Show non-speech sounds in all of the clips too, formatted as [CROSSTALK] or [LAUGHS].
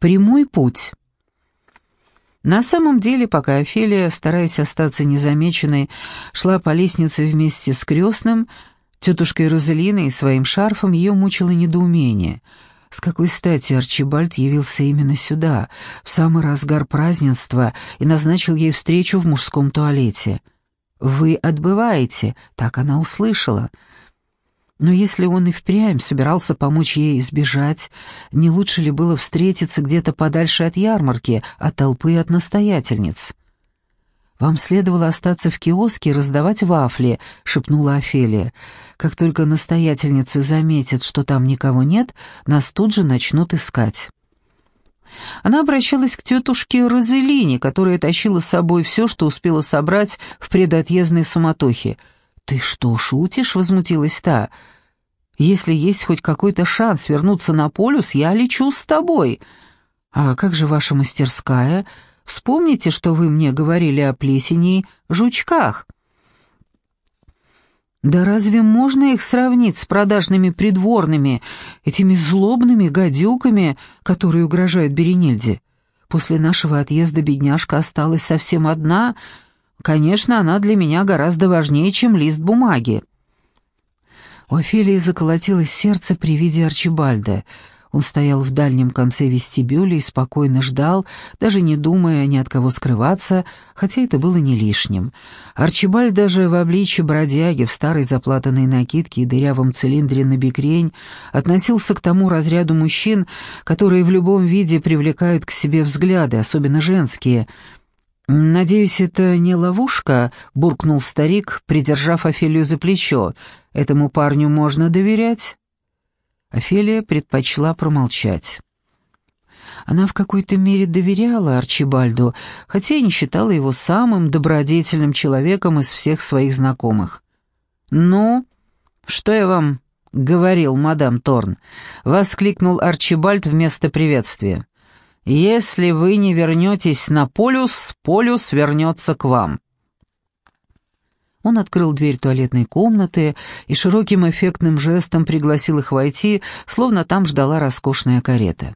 Прямой путь. На самом деле, пока Офелия, стараясь остаться незамеченной, шла по лестнице вместе с крестным, тетушкой Розелиной и своим шарфом, ее мучило недоумение. С какой стати Арчибальд явился именно сюда, в самый разгар празднества, и назначил ей встречу в мужском туалете? «Вы отбываете», — так она услышала — но если он и впрямь собирался помочь ей избежать, не лучше ли было встретиться где-то подальше от ярмарки, от толпы и от настоятельниц? «Вам следовало остаться в киоске и раздавать вафли», — шепнула Офелия. «Как только настоятельницы заметят, что там никого нет, нас тут же начнут искать». Она обращалась к тетушке Розелине, которая тащила с собой все, что успела собрать в предотъездной суматохе — «Ты что, шутишь?» — возмутилась та. «Если есть хоть какой-то шанс вернуться на полюс, я лечу с тобой. А как же ваша мастерская? Вспомните, что вы мне говорили о плесени и жучках». Да разве можно их сравнить с продажными придворными, этими злобными гадюками, которые угрожают Беренильде? После нашего отъезда бедняжка осталась совсем одна — Конечно, она для меня гораздо важнее, чем лист бумаги. У Офелии заколотилось сердце при виде Арчибальда. Он стоял в дальнем конце вестибюля и спокойно ждал, даже не думая ни от кого скрываться, хотя это было не лишним. Арчибальд даже в обличье бродяги, в старой заплатанной накидке и дырявом цилиндре на бикрень относился к тому разряду мужчин, которые в любом виде привлекают к себе взгляды, особенно женские — «Надеюсь, это не ловушка?» — буркнул старик, придержав Офелию за плечо. «Этому парню можно доверять?» Офелия предпочла промолчать. Она в какой-то мере доверяла Арчибальду, хотя и не считала его самым добродетельным человеком из всех своих знакомых. «Ну, что я вам говорил, мадам Торн?» — воскликнул Арчибальд вместо приветствия. Если вы не вернетесь на полюс, полюс вернется к вам». Он открыл дверь туалетной комнаты и широким эффектным жестом пригласил их войти, словно там ждала роскошная карета.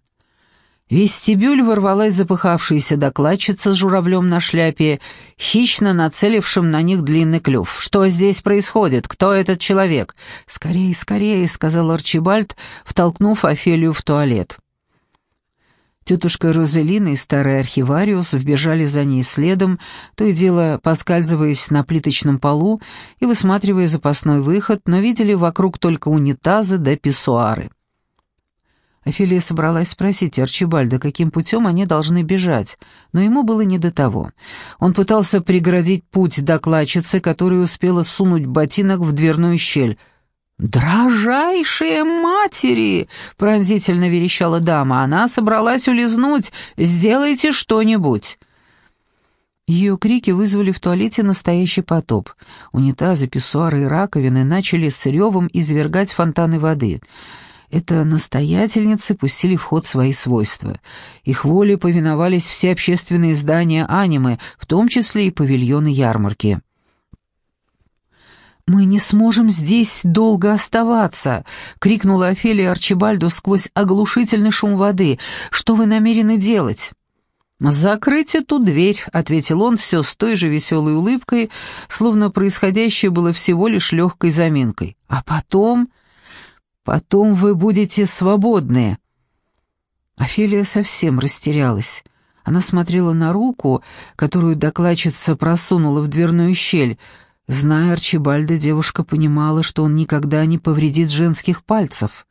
В вестибюль ворвалась запыхавшаяся докладчица с журавлем на шляпе, хищно нацелившим на них длинный клюв. «Что здесь происходит? Кто этот человек?» «Скорее, скорее», — сказал Арчибальд, втолкнув Офелию в туалет. Тетушка Розелина и старый архивариус вбежали за ней следом, то и дело поскальзываясь на плиточном полу и высматривая запасной выход, но видели вокруг только унитазы да писсуары. Офелия собралась спросить Арчибальда, каким путем они должны бежать, но ему было не до того. Он пытался преградить путь докладчицы, которая успела сунуть ботинок в дверную щель — «Дрожайшие матери!» — пронзительно верещала дама. «Она собралась улизнуть. Сделайте что-нибудь!» Ее крики вызвали в туалете настоящий потоп. Унитазы, писсуары и раковины начали с ревом извергать фонтаны воды. Это настоятельницы пустили в ход свои свойства. Их воле повиновались все общественные здания анимы, в том числе и павильоны ярмарки. «Мы не сможем здесь долго оставаться!» — крикнула Офелия Арчибальду сквозь оглушительный шум воды. «Что вы намерены делать?» «Закрыть эту дверь», — ответил он все с той же веселой улыбкой, словно происходящее было всего лишь легкой заминкой. «А потом...» «Потом вы будете свободны». Офелия совсем растерялась. Она смотрела на руку, которую докладчица просунула в дверную щель, Зная Арчибальда, девушка понимала, что он никогда не повредит женских пальцев.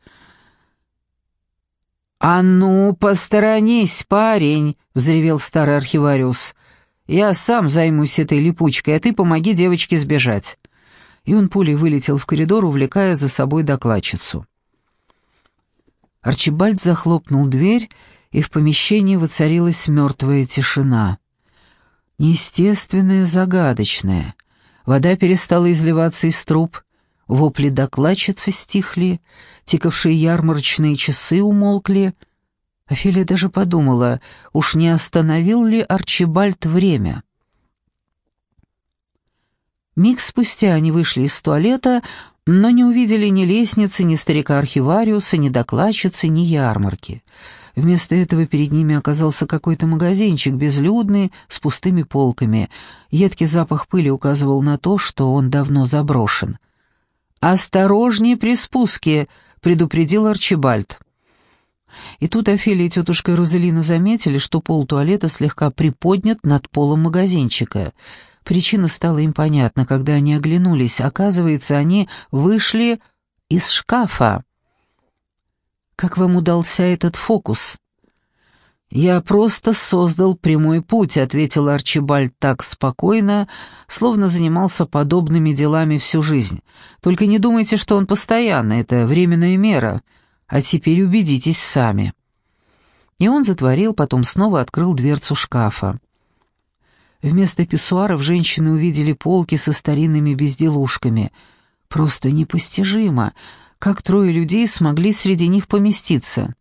«А ну, посторонись, парень!» — взревел старый архивариус. «Я сам займусь этой липучкой, а ты помоги девочке сбежать». И он пулей вылетел в коридор, увлекая за собой докладчицу. Арчибальд захлопнул дверь, и в помещении воцарилась мертвая тишина. Неестественная, загадочная. Вода перестала изливаться из труб, вопли докладчицы стихли, тикавшие ярмарочные часы умолкли. Офелия даже подумала, уж не остановил ли Арчибальд время. Миг спустя они вышли из туалета, но не увидели ни лестницы, ни старика-архивариуса, ни докладчицы, ни ярмарки. Вместо этого перед ними оказался какой-то магазинчик, безлюдный, с пустыми полками. Едкий запах пыли указывал на то, что он давно заброшен. «Осторожнее при спуске!» — предупредил Арчибальд. И тут Офелия и тетушка Розелина заметили, что пол туалета слегка приподнят над полом магазинчика. Причина стала им понятна, когда они оглянулись. Оказывается, они вышли из шкафа. «Как вам удался этот фокус?» «Я просто создал прямой путь», — ответил Арчибальд так спокойно, словно занимался подобными делами всю жизнь. «Только не думайте, что он постоянно, это временная мера. А теперь убедитесь сами». И он затворил, потом снова открыл дверцу шкафа. Вместо писсуаров женщины увидели полки со старинными безделушками. Просто непостижимо, как трое людей смогли среди них поместиться.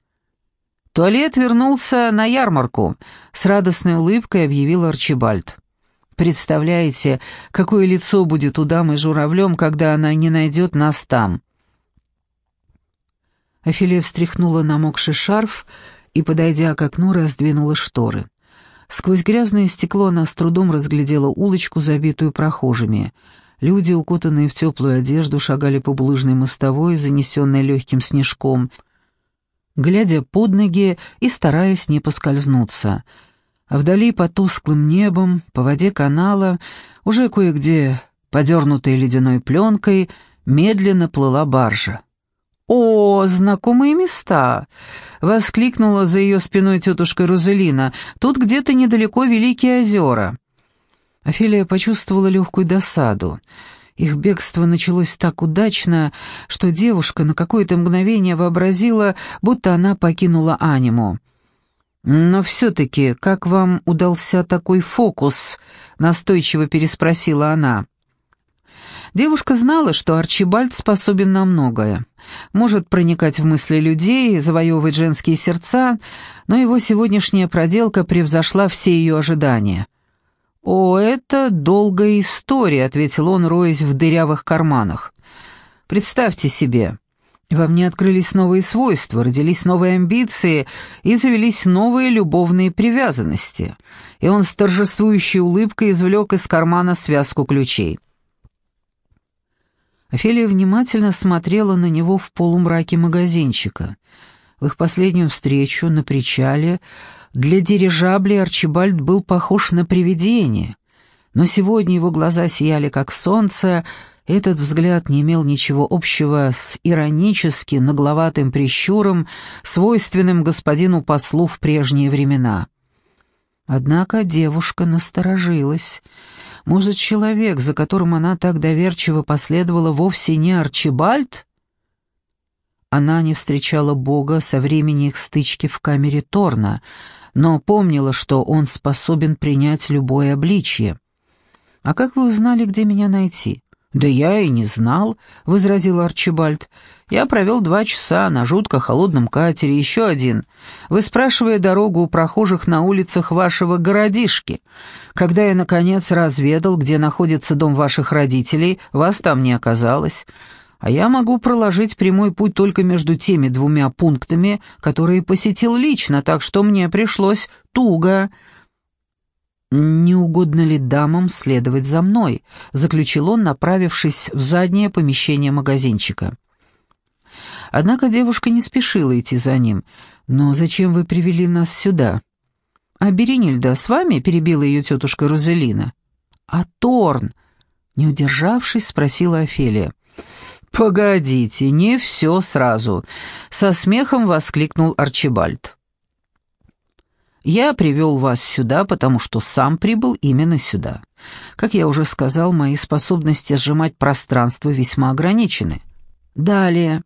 Туалет вернулся на ярмарку, с радостной улыбкой объявил Арчибальд. Представляете, какое лицо будет у дамы журавлем, когда она не найдет нас там. Афилия встряхнула намокший шарф и, подойдя к окну, раздвинула шторы. Сквозь грязное стекло она с трудом разглядела улочку, забитую прохожими. Люди, укутанные в теплую одежду, шагали по булыжной мостовой, занесенной легким снежком, глядя под ноги и стараясь не поскользнуться. А вдали по тусклым небом, по воде канала, уже кое-где, подернутой ледяной пленкой, медленно плыла баржа. «О, знакомые места!» — воскликнула за ее спиной тетушка Розелина. «Тут где-то недалеко Великие озера». Офелия почувствовала легкую досаду. Их бегство началось так удачно, что девушка на какое-то мгновение вообразила, будто она покинула аниму. «Но все-таки, как вам удался такой фокус?» — настойчиво переспросила она. Девушка знала, что Арчибальд способен на многое. Может проникать в мысли людей, завоевывать женские сердца, но его сегодняшняя проделка превзошла все ее ожидания. «О, это долгая история», — ответил он, роясь в дырявых карманах. «Представьте себе, во мне открылись новые свойства, родились новые амбиции и завелись новые любовные привязанности». И он с торжествующей улыбкой извлек из кармана связку ключей. Офелия внимательно смотрела на него в полумраке магазинчика. В их последнюю встречу на причале для дирижаблей Арчибальд был похож на привидение, но сегодня его глаза сияли как солнце, этот взгляд не имел ничего общего с иронически нагловатым прищуром, свойственным господину послу в прежние времена. Однако девушка насторожилась — может, человек, за которым она так доверчиво последовала, вовсе не Арчибальд? Она не встречала Бога со времени их стычки в камере Торна, но помнила, что он способен принять любое обличье. «А как вы узнали, где меня найти?» «Да я и не знал», — возразил Арчибальд. «Я провел два часа на жутко холодном катере, еще один, выспрашивая дорогу у прохожих на улицах вашего городишки. Когда я, наконец, разведал, где находится дом ваших родителей, вас там не оказалось. А я могу проложить прямой путь только между теми двумя пунктами, которые посетил лично, так что мне пришлось туго...» «Не угодно ли дамам следовать за мной?» — заключил он, направившись в заднее помещение магазинчика. Однако девушка не спешила идти за ним. «Но зачем вы привели нас сюда?» «А Беренильда с вами?» — перебила ее тетушка Розелина. «А Торн?» — не удержавшись, спросила Офелия. «Погодите, не все сразу!» — со смехом воскликнул Арчибальд. Я привел вас сюда, потому что сам прибыл именно сюда. Как я уже сказал, мои способности сжимать пространство весьма ограничены. Далее.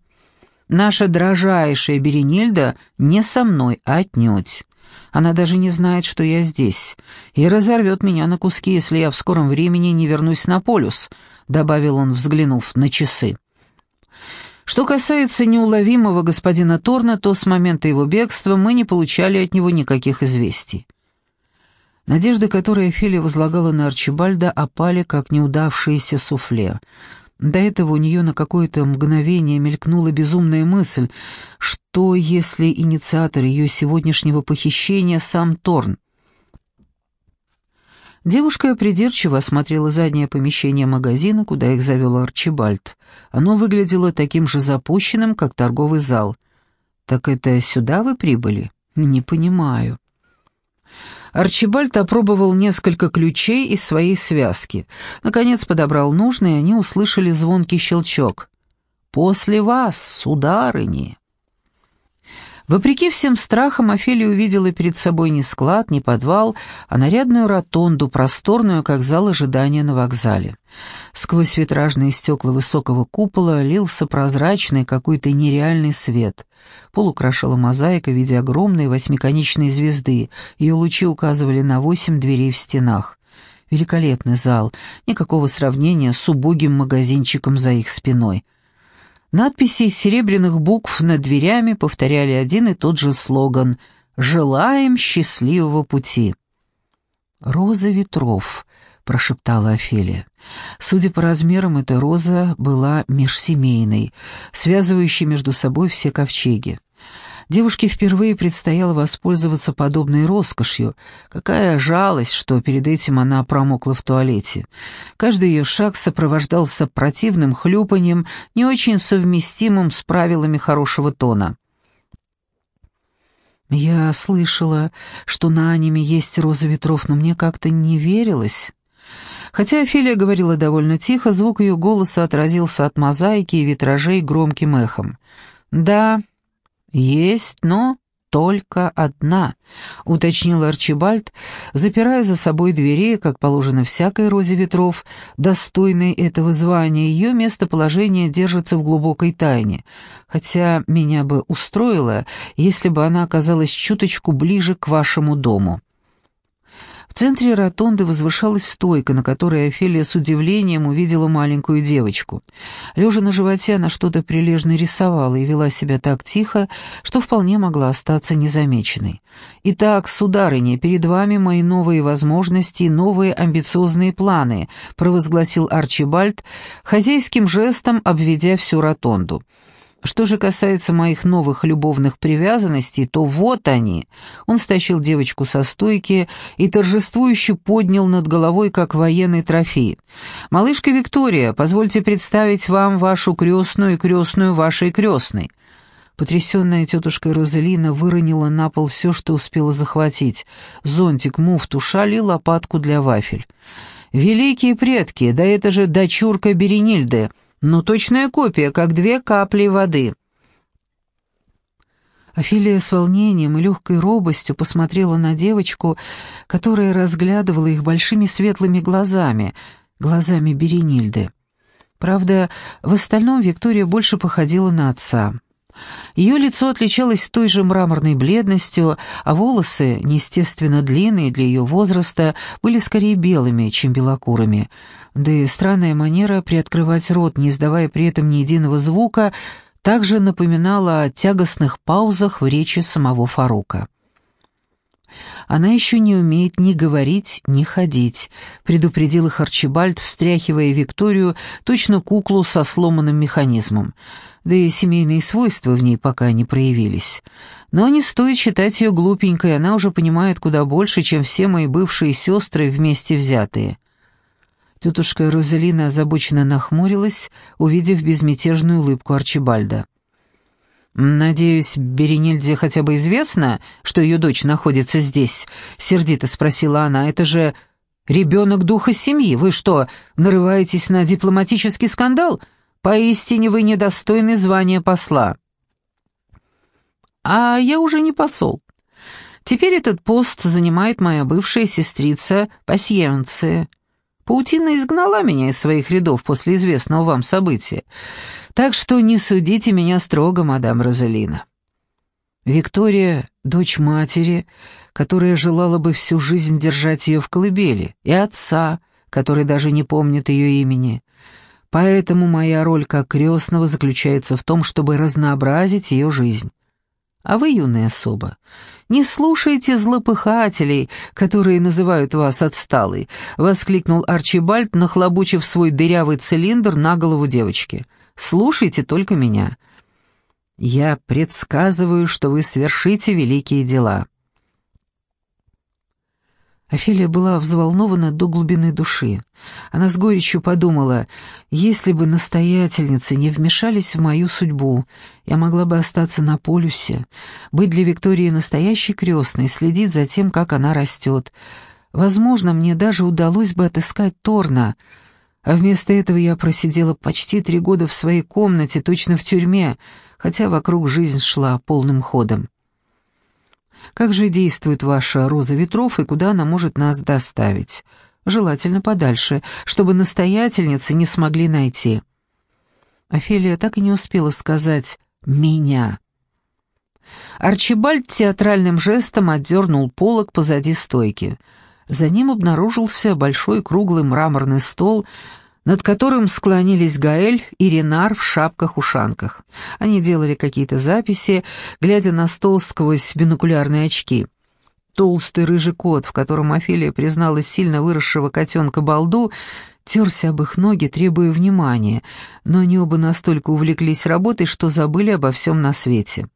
Наша дрожайшая Беренильда не со мной, а отнюдь. Она даже не знает, что я здесь, и разорвет меня на куски, если я в скором времени не вернусь на полюс», — добавил он, взглянув на часы. Что касается неуловимого господина Торна, то с момента его бегства мы не получали от него никаких известий. Надежды, которые Офелия возлагала на Арчибальда, опали, как неудавшееся суфле. До этого у нее на какое-то мгновение мелькнула безумная мысль, что если инициатор ее сегодняшнего похищения сам Торн. Девушка придирчиво осмотрела заднее помещение магазина, куда их завел Арчибальд. Оно выглядело таким же запущенным, как торговый зал. «Так это сюда вы прибыли?» «Не понимаю». Арчибальд опробовал несколько ключей из своей связки. Наконец подобрал нужный, и они услышали звонкий щелчок. «После вас, сударыни!» Вопреки всем страхам, Офелия увидела перед собой не склад, не подвал, а нарядную ротонду, просторную, как зал ожидания на вокзале. Сквозь витражные стекла высокого купола лился прозрачный какой-то нереальный свет. Пол украшала мозаика в виде огромной восьмиконечной звезды, ее лучи указывали на восемь дверей в стенах. Великолепный зал, никакого сравнения с убогим магазинчиком за их спиной — Надписи из серебряных букв над дверями повторяли один и тот же слоган «Желаем счастливого пути». «Роза ветров», — прошептала Офелия. Судя по размерам, эта роза была межсемейной, связывающей между собой все ковчеги. Девушке впервые предстояло воспользоваться подобной роскошью. Какая жалость, что перед этим она промокла в туалете. Каждый ее шаг сопровождался противным хлюпаньем, не очень совместимым с правилами хорошего тона. «Я слышала, что на аниме есть роза ветров, но мне как-то не верилось». Хотя Офелия говорила довольно тихо, звук ее голоса отразился от мозаики и витражей громким эхом. «Да, «Есть, но только одна», — уточнил Арчибальд, запирая за собой двери, как положено всякой розе ветров, достойной этого звания, ее местоположение держится в глубокой тайне, хотя меня бы устроило, если бы она оказалась чуточку ближе к вашему дому. В центре ротонды возвышалась стойка, на которой Офелия с удивлением увидела маленькую девочку. Лежа на животе, она что-то прилежно рисовала и вела себя так тихо, что вполне могла остаться незамеченной. «Итак, сударыня, перед вами мои новые возможности и новые амбициозные планы», провозгласил Арчибальд, хозяйским жестом обведя всю ротонду. Что же касается моих новых любовных привязанностей, то вот они. Он стащил девочку со стойки и торжествующе поднял над головой, как военный трофей. «Малышка Виктория, позвольте представить вам вашу крестную и крестную вашей крестной». Потрясенная тетушка Розелина выронила на пол все, что успела захватить. Зонтик, муфту, шаль и лопатку для вафель. «Великие предки, да это же дочурка Беренильды!» Но точная копия, как две капли воды». Офелия с волнением и легкой робостью посмотрела на девочку, которая разглядывала их большими светлыми глазами, глазами Беренильды. Правда, в остальном Виктория больше походила на отца. Ее лицо отличалось той же мраморной бледностью, а волосы, неестественно длинные для ее возраста, были скорее белыми, чем белокурыми. Да и странная манера приоткрывать рот, не издавая при этом ни единого звука, также напоминала о тягостных паузах в речи самого Фарука. «Она еще не умеет ни говорить, ни ходить», — предупредил их Арчибальд, встряхивая Викторию, точно куклу со сломанным механизмом да и семейные свойства в ней пока не проявились. Но не стоит считать ее глупенькой, она уже понимает куда больше, чем все мои бывшие сестры вместе взятые». Тетушка Розалина озабоченно нахмурилась, увидев безмятежную улыбку Арчибальда. «Надеюсь, Беренильде хотя бы известно, что ее дочь находится здесь?» — сердито спросила она. «Это же ребенок духа семьи. Вы что, нарываетесь на дипломатический скандал? Поистине вы недостойны звания посла». «А я уже не посол. Теперь этот пост занимает моя бывшая сестрица Пасьенция. Паутина изгнала меня из своих рядов после известного вам события, так что не судите меня строго, мадам Розалина». Виктория — дочь матери, которая желала бы всю жизнь держать ее в колыбели, и отца, который даже не помнит ее имени. Поэтому моя роль как крестного заключается в том, чтобы разнообразить ее жизнь. А вы, юная особа, не слушайте злопыхателей, которые называют вас отсталой», — воскликнул Арчибальд, нахлобучив свой дырявый цилиндр на голову девочки. «Слушайте только меня. Я предсказываю, что вы свершите великие дела». Офелия была взволнована до глубины души. Она с горечью подумала, если бы настоятельницы не вмешались в мою судьбу, я могла бы остаться на полюсе, быть для Виктории настоящей крестной, следить за тем, как она растет. Возможно, мне даже удалось бы отыскать Торна, а вместо этого я просидела почти три года в своей комнате, точно в тюрьме, хотя вокруг жизнь шла полным ходом. Как же действует ваша роза ветров и куда она может нас доставить? Желательно подальше, чтобы настоятельницы не смогли найти. Офелия так и не успела сказать «меня». Арчибальд театральным жестом отдернул полог позади стойки. За ним обнаружился большой круглый мраморный стол, над которым склонились Гаэль и Ренар в шапках-ушанках. Они делали какие-то записи, глядя на стол сквозь бинокулярные очки. Толстый рыжий кот, в котором Офелия признала сильно выросшего котенка Балду, терся об их ноги, требуя внимания, но они оба настолько увлеклись работой, что забыли обо всем на свете.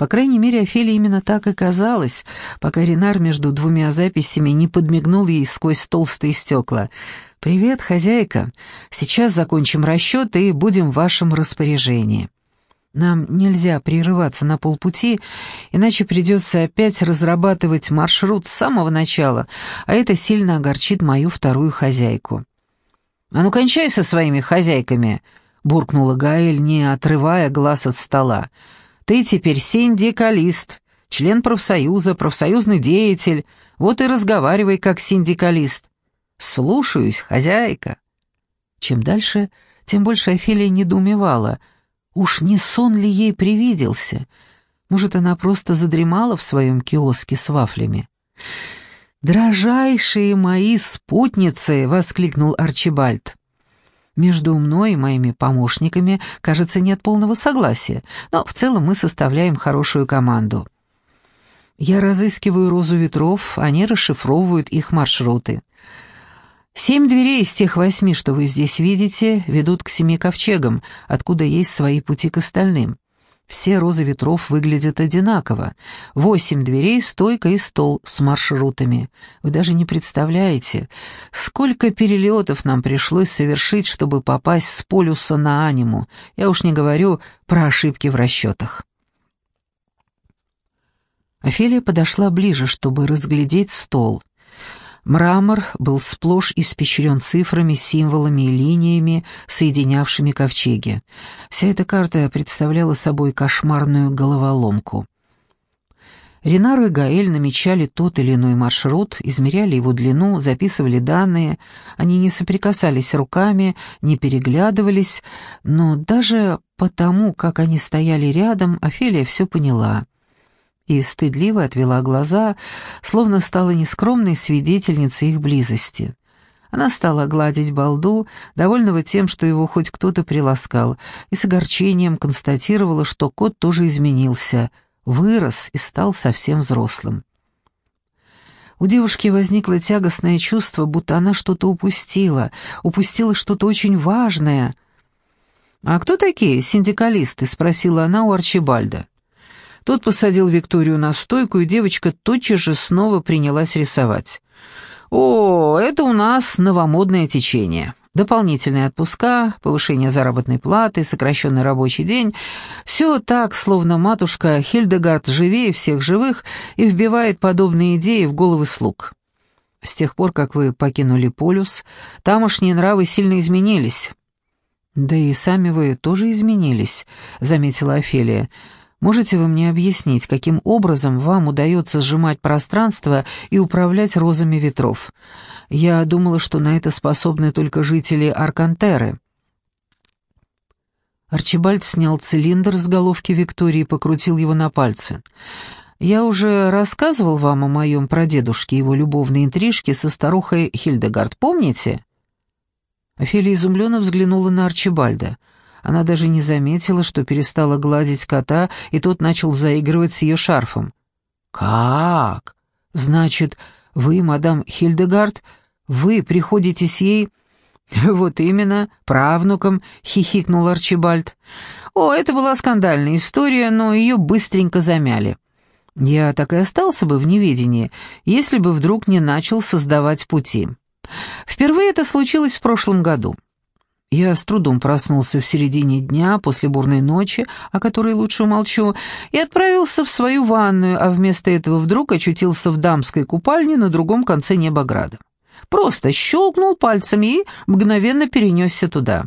По крайней мере, Офелии именно так и казалось, пока Ренар между двумя записями не подмигнул ей сквозь толстые стекла. «Привет, хозяйка. Сейчас закончим расчет и будем в вашем распоряжении. Нам нельзя прерываться на полпути, иначе придется опять разрабатывать маршрут с самого начала, а это сильно огорчит мою вторую хозяйку». «А ну, кончай со своими хозяйками!» — буркнула Гаэль, не отрывая глаз от стола. Ты теперь синдикалист, член профсоюза, профсоюзный деятель, вот и разговаривай как синдикалист. Слушаюсь, хозяйка. Чем дальше, тем больше Офелия недоумевала. Уж не сон ли ей привиделся? Может, она просто задремала в своем киоске с вафлями? «Дрожайшие мои спутницы!» — воскликнул Арчибальд. Между мной и моими помощниками, кажется, нет полного согласия, но в целом мы составляем хорошую команду. Я разыскиваю розу ветров, они расшифровывают их маршруты. Семь дверей из тех восьми, что вы здесь видите, ведут к семи ковчегам, откуда есть свои пути к остальным. Все розы ветров выглядят одинаково. Восемь дверей, стойка и стол с маршрутами. Вы даже не представляете, сколько перелетов нам пришлось совершить, чтобы попасть с полюса на аниму. Я уж не говорю про ошибки в расчетах. Офелия подошла ближе, чтобы разглядеть стол. Мрамор был сплошь испещрен цифрами, символами и линиями, соединявшими ковчеги. Вся эта карта представляла собой кошмарную головоломку. Ренар и Гаэль намечали тот или иной маршрут, измеряли его длину, записывали данные. Они не соприкасались руками, не переглядывались, но даже потому, как они стояли рядом, Офелия все поняла и стыдливо отвела глаза, словно стала нескромной свидетельницей их близости. Она стала гладить балду, довольного тем, что его хоть кто-то приласкал, и с огорчением констатировала, что кот тоже изменился, вырос и стал совсем взрослым. У девушки возникло тягостное чувство, будто она что-то упустила, упустила что-то очень важное. «А кто такие синдикалисты?» — спросила она у Арчибальда. Тот посадил Викторию на стойку, и девочка тотчас же снова принялась рисовать. «О, это у нас новомодное течение. Дополнительные отпуска, повышение заработной платы, сокращенный рабочий день — все так, словно матушка Хильдегард живее всех живых и вбивает подобные идеи в головы слуг». С тех пор, как вы покинули полюс, тамошние нравы сильно изменились. «Да и сами вы тоже изменились», — заметила Офелия. Можете вы мне объяснить, каким образом вам удается сжимать пространство и управлять розами ветров? Я думала, что на это способны только жители Аркантеры». Арчибальд снял цилиндр с головки Виктории и покрутил его на пальце. «Я уже рассказывал вам о моем прадедушке, его любовной интрижке со старухой Хильдегард, помните?» Офелия изумленно взглянула на Арчибальда. Она даже не заметила, что перестала гладить кота, и тот начал заигрывать с ее шарфом. «Как? Значит, вы, мадам Хильдегард, вы приходите с ей...» [LAUGHS] «Вот именно, правнуком», — хихикнул Арчибальд. «О, это была скандальная история, но ее быстренько замяли. Я так и остался бы в неведении, если бы вдруг не начал создавать пути. Впервые это случилось в прошлом году. Я с трудом проснулся в середине дня после бурной ночи, о которой лучше умолчу, и отправился в свою ванную, а вместо этого вдруг очутился в дамской купальне на другом конце Небограда. Просто щелкнул пальцами и мгновенно перенесся туда.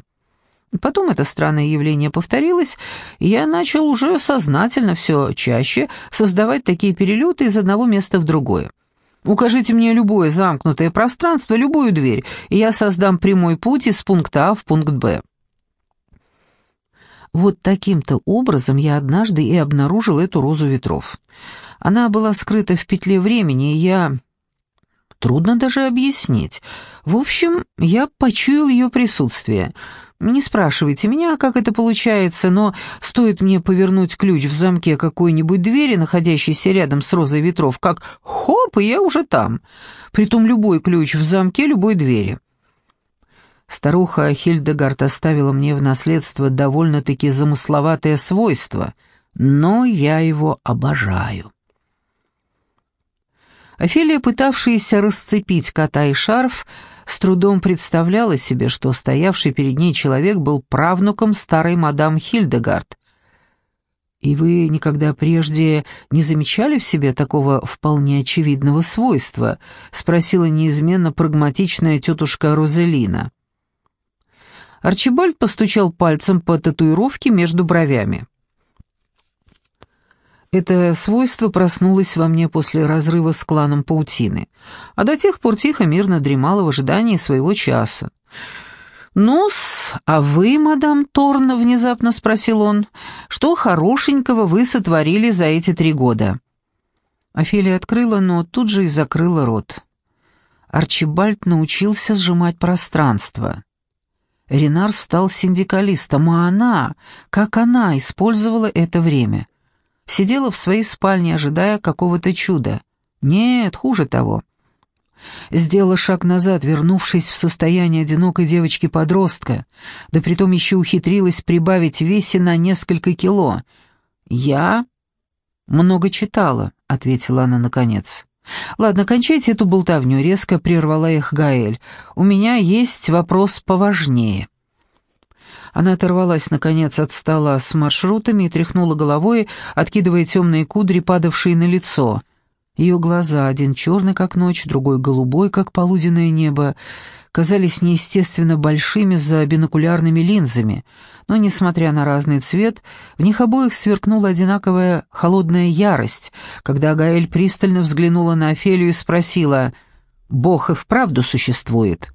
Потом это странное явление повторилось, и я начал уже сознательно все чаще создавать такие перелеты из одного места в другое. Укажите мне любое замкнутое пространство, любую дверь, и я создам прямой путь из пункта А в пункт Б. Вот таким-то образом я однажды и обнаружил эту розу ветров. Она была скрыта в петле времени, и я... Трудно даже объяснить. В общем, я почуял ее присутствие — не спрашивайте меня, как это получается, но стоит мне повернуть ключ в замке какой-нибудь двери, находящейся рядом с розой ветров, как хоп, и я уже там. Притом любой ключ в замке любой двери. Старуха Хильдегард оставила мне в наследство довольно-таки замысловатое свойство, но я его обожаю. Офелия, пытавшаяся расцепить кота и шарф, с трудом представляла себе, что стоявший перед ней человек был правнуком старой мадам Хильдегард. «И вы никогда прежде не замечали в себе такого вполне очевидного свойства?» — спросила неизменно прагматичная тетушка Розелина. Арчибальд постучал пальцем по татуировке между бровями. Это свойство проснулось во мне после разрыва с кланом паутины, а до тех пор тихо мирно дремало в ожидании своего часа. «Ну-с, а вы, мадам Торн, — внезапно спросил он, — что хорошенького вы сотворили за эти три года?» Офелия открыла, но тут же и закрыла рот. Арчибальд научился сжимать пространство. Ренар стал синдикалистом, а она, как она, использовала это время — Сидела в своей спальне, ожидая какого-то чуда. Нет, хуже того. Сделала шаг назад, вернувшись в состояние одинокой девочки-подростка, да притом еще ухитрилась прибавить весе на несколько кило. «Я много читала», — ответила она наконец. «Ладно, кончайте эту болтовню», — резко прервала их Гаэль. «У меня есть вопрос поважнее». Она оторвалась, наконец, от стола с маршрутами и тряхнула головой, откидывая темные кудри, падавшие на лицо. Ее глаза, один черный, как ночь, другой голубой, как полуденное небо, казались неестественно большими за бинокулярными линзами, но, несмотря на разный цвет, в них обоих сверкнула одинаковая холодная ярость, когда Гаэль пристально взглянула на Офелию и спросила «Бог и вправду существует?»